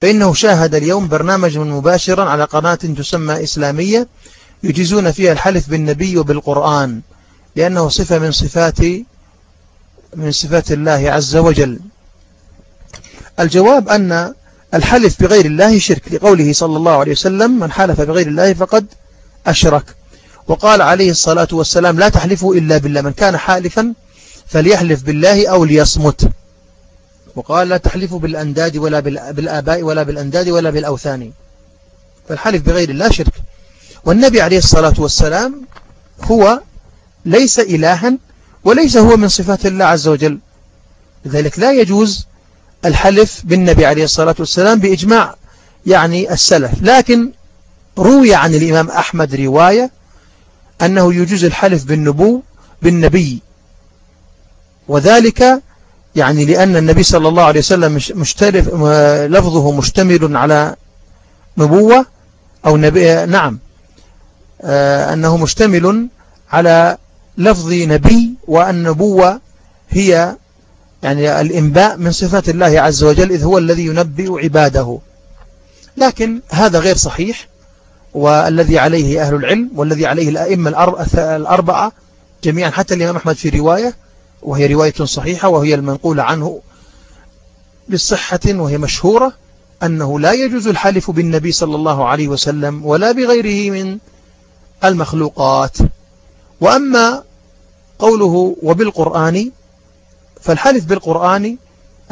فإنه شاهد اليوم برنامجا مباشرا على قناة تسمى إسلامية يجيزون فيها الحلف بالنبي وبالقرآن لأنه صفة من صفات من صفات الله عز وجل. الجواب أن الحلف بغير الله شرك لقوله صلى الله عليه وسلم من حلف بغير الله فقد أشرك وقال عليه الصلاة والسلام لا تحلفوا إلا بالله من كان حالفا فليحلف بالله أو ليصمت وقال لا تحلفوا بالأنداد ولا بالآباء ولا بالأنداد ولا بالأوثان. فالحلف بغير الله شرك. والنبي عليه الصلاة والسلام هو ليس إلها وليس هو من صفات الله عز وجل. لذلك لا يجوز الحلف بالنبي عليه الصلاة والسلام بإجماع يعني السلف. لكن روي عن الإمام أحمد رواية أنه يجوز الحلف بالنبو بالنبي. وذلك يعني لأن النبي صلى الله عليه وسلم مشترف لفظه مشتمل على نبوة أو نبي نعم. آه، أنه مشتمل على لفظ نبي والنبوة هي يعني الإنباء من صفات الله عز وجل إذ هو الذي ينبئ عباده. لكن هذا غير صحيح والذي عليه أهل العلم والذي عليه الأئمة الأربعة جميعا حتى الإمام أحمد في رواية وهي رواية صحيحة وهي المنقولة عنه بالصحة وهي مشهورة أنه لا يجوز الحلف بالنبي صلى الله عليه وسلم ولا بغيره من المخلوقات. وأما قوله وبالقرآن فالحلف بالقرآن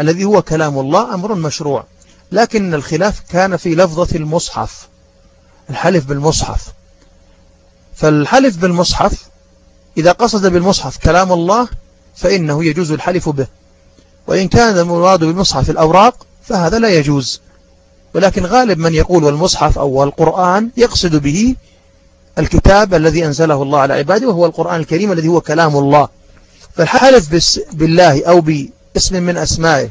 الذي هو كلام الله أمر مشروع لكن الخلاف كان في لفظة المصحف الحلف بالمصحف. فالحلف بالمصحف إذا قصد بالمصحف كلام الله فإنه يجوز الحلف به. وإن كان المراد بالمصحف الأوراق فهذا لا يجوز. ولكن غالب من يقول والمصحف أو القرآن يقصد به الكتاب الذي أنزله الله على عباده وهو القرآن الكريم الذي هو كلام الله. فالحلف بالله أو باسم من أسمائه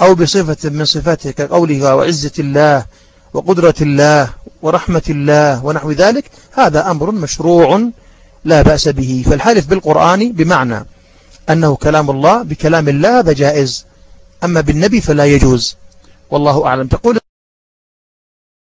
أو بصفة من صفاته كقوله وعزة الله وقدرة الله ورحمة الله ونحو ذلك هذا أمر مشروع لا بأس به. فالحلف بالقرآن بمعنى أنه كلام الله بكلام الله هذا جائز. أما بالنبي فلا يجوز. والله أعلم. تقول